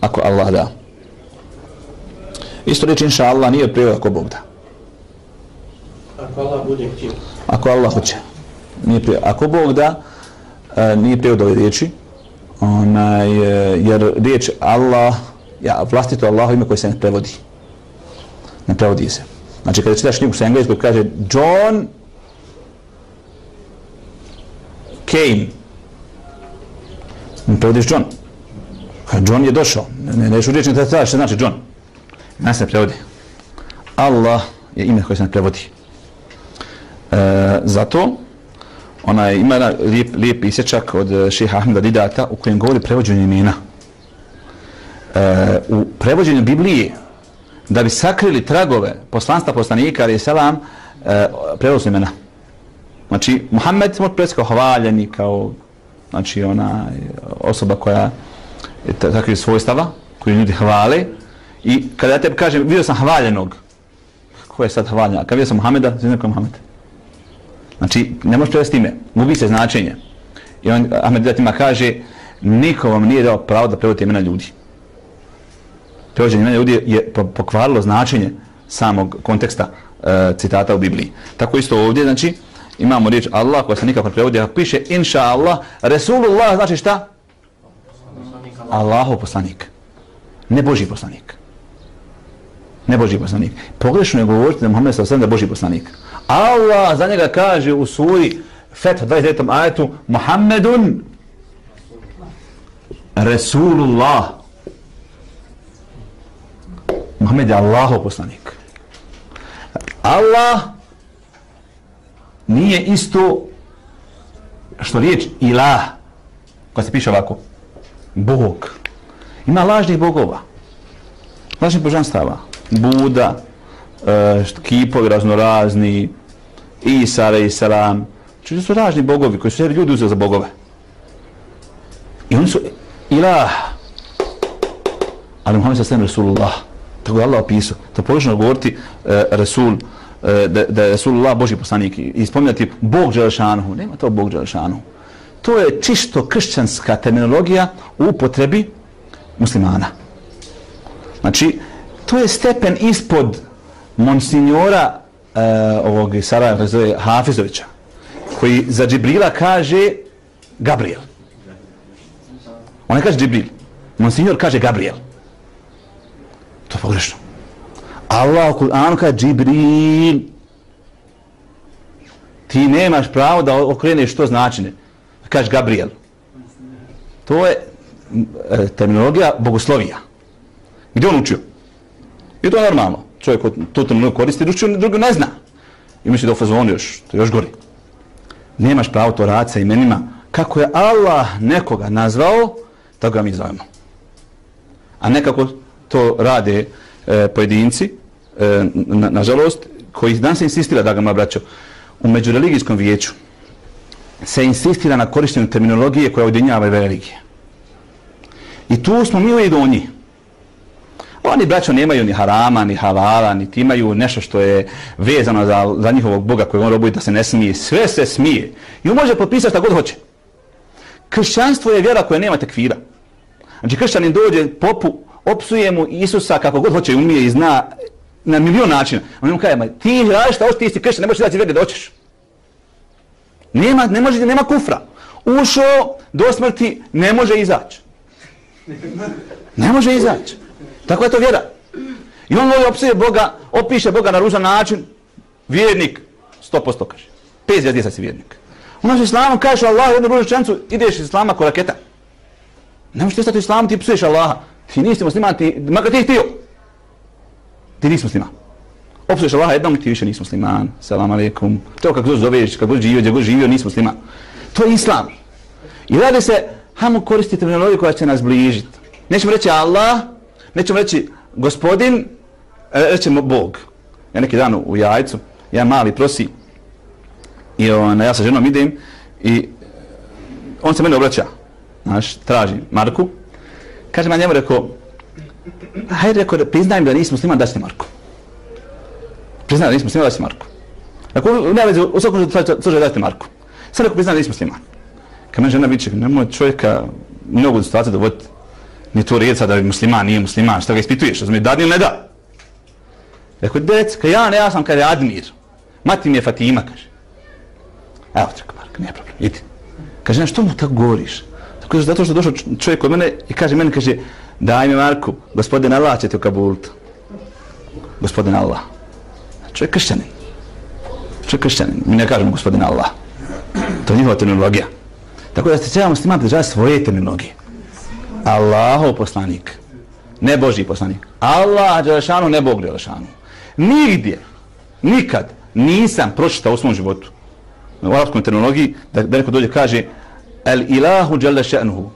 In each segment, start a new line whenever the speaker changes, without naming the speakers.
ako Allah da. Isto reći inša Allah nije prijeva ako Bog da.
Ako Allah bude htio.
Ako Allah hoće. Nije prijeva. Ako Bog da, e, nije prijeva ove riječi. Onaj, e, jer riječ Allah, ja, vlastito Allah ime koje se ne prevodi. Ne prevodi se. Znači kada čitaš knjigu sa engleskog kaže John came. Ne prevodiš John. John je došao. Ne, ne, ne riječni da šta znači John. Ne se prevodi. Allah je ime koje se ne prevodi. E, zato ona ima jedan lijep, lijep isječak od e, šeha Ahmeda Didata u kojem govori prevođenje imena. E, u prevođenju Biblije da bi sakrili tragove poslanstva poslanika ali selam e, prevod imena. Znači Muhammed smo predstaviti kao hvaljeni kao znači ona e, osoba koja je takve svojstava koji ljudi hvale i kada ja tebi kažem vidio sam hvaljenog ko je sad hvaljen? Kad vidio sam Muhameda, znači neko je Muhammed. Znači, ne možeš to s time, gubi se značenje. I on, Ahmed Zatima kaže, niko vam nije dao pravo da prevodite imena ljudi. Prevođenje imena ljudi je pokvarilo značenje samog konteksta e, citata u Bibliji. Tako isto ovdje, znači, imamo riječ Allah koja se nikako prevodi, a piše inša Allah, Resulullah znači šta? Allahov poslanik. Ne Boži poslanik. Ne Boži poslanik. Pogrešno je govoriti da Muhammed s.a.v. da je Boži poslanik. Allah za njega kaže u suri Fetha 29. ajetu Muhammedun Resulullah. Muhammed je Allahov poslanik. Allah nije isto što riječ ilah koja se piše ovako Bog. Ima lažnih bogova. Lažnih božanstava. Buda, e, kipovi raznorazni, Isa, i salam. Znači, su lažni bogovi koji su sebi ljudi uzeli za bogove. I oni su ilah. Ali Muhammed sa Rasulullah. Tako je Allah opisao. To je govoriti e, Rasul, e, da, da je Rasulullah Boži poslanik. I spominjati Bog Đelešanu. Nema to Bog Đelešanu. To je čisto kršćanska terminologija u upotrebi muslimana. Znači, to je stepen ispod monsignora e, ovog Sarajeva, zove Hafizovića, koji za Džibrila kaže Gabriel. On ne kaže Džibril. Monsignor kaže Gabriel. To je pogrešno. Allah u Kur'anu kaže Džibril. Ti nemaš pravo da okreneš što značine. Kaže Gabriel. To je e, terminologija bogoslovija. Gdje on učio? I to je normalno. Čovjek to terminologiju koristi, učio drugo ne zna. I misli da ofazovano još, to je još gori. Nemaš pravo to raditi sa imenima. Kako je Allah nekoga nazvao, tako ga mi zovemo. A nekako to rade e, pojedinci, e, na, nažalost, koji danas insistira da ga ma braćo, u međureligijskom vijeću se insistira na korištenju terminologije koja udjenjava religije. I tu smo mi u donji. Oni, braćo, nemaju ni harama, ni halala, ni imaju nešto što je vezano za, za njihovog Boga koji on robuje da se ne smije. Sve se smije. I on može potpisati šta god hoće. Kršćanstvo je vjera koja nema tekvira. Znači, kršćanin dođe popu, opsuje mu Isusa kako god hoće, umije i zna na milion načina. On mu kaže, ti radiš šta ti si kršćan, ne možeš izaći vjeri da hoćeš. Nema, ne može, nema kufra. Ušao do smrti, ne može izaći. Ne može izaći. Tako je to vjera. I on ovaj voli opisuje Boga, opiše Boga na ružan način. Vjernik, sto posto kaže. Pet zvijezdi sad si vjernik. Ono u našem islamu kažeš Allah jednu ružnu čancu, ideš iz islama ko raketa. Ne možeš ti ostati u islamu, ti psuješ Allaha. Ti nisi musliman, ti, makar ti htio. Ti nisi musliman. Opsuješ Allaha jednom ti više nisi musliman. Salam alaikum. To kako zoveš, kako živio, gdje god živio, nisi musliman. To je islam. I radi se, hajmo koristiti terminologiju koja će nas bližiti. Nećemo reći Allah, nećemo reći gospodin, e, rećemo Bog. Ja neki dan u jajcu, ja mali prosi, i on, ja sa ženom idem, i on se mene obraća, znaš, traži Marku, kaže ja njemu rekao, hajde rekao, priznajem da nismo sliman, da ste Marku. Priznajem da nismo musliman, da Marku. Rekao, ne veze, u svakom slučaju dajte Marku. Sad ako priznajem da nismo musliman. Kad mene žena viče, nemoj čovjeka mnogo situacije dovoditi. Nije to red sad da je musliman, nije musliman, šta ga ispituješ, razumije, da ili ne da? Rekao, dec, kad ja ne, ja sam kada je Admir. Mati mi je Fatima, kaže. Evo, čekaj, Mark, nije problem, idi. Kaže, što mu tako govoriš? Tako je zato što došao čovjek od mene i kaže meni, kaže, daj mi Marku, gospodin Allah će te u Kabultu. Gospodin Allah. Čovjek kršćanin. Čovjek kršćanin. Mi ne kažemo gospodin Allah. To je njihova terminologija. Tako da se treba musliman držati svoje terminologije. Allahov poslanik. Ne Boži poslanik. Allah Đelešanu, ne Bog Đelešanu. Nigdje, nikad nisam pročitao u svom životu u arabskoj terminologiji da, da neko dođe kaže el ilahu dželle še'nuhu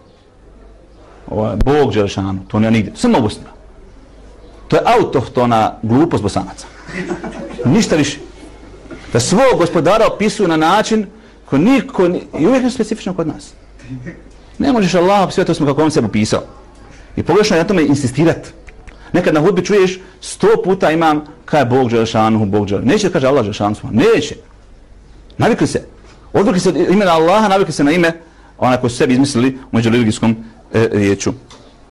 ovo Bog Đelešanu, to ne nigdje, samo u Bosnima. To je autohtona glupost bosanaca. Ništa više. Da svog gospodara opisuju na način ko niko, i uvijek je specifično kod nas. Ne možeš Allah sve to smo kako on sebe pisao. I pogrešno je na tome insistirati. Nekad na hudbi čuješ sto puta imam kaj je Bog Đelešanu, Bog Đelešanu. Neće da kaže Allah Đelešanu, neće. Navikli se. Odvikli se imena Allaha, navikli se na ime onako su sebi izmislili u međureligijskom e, riječu.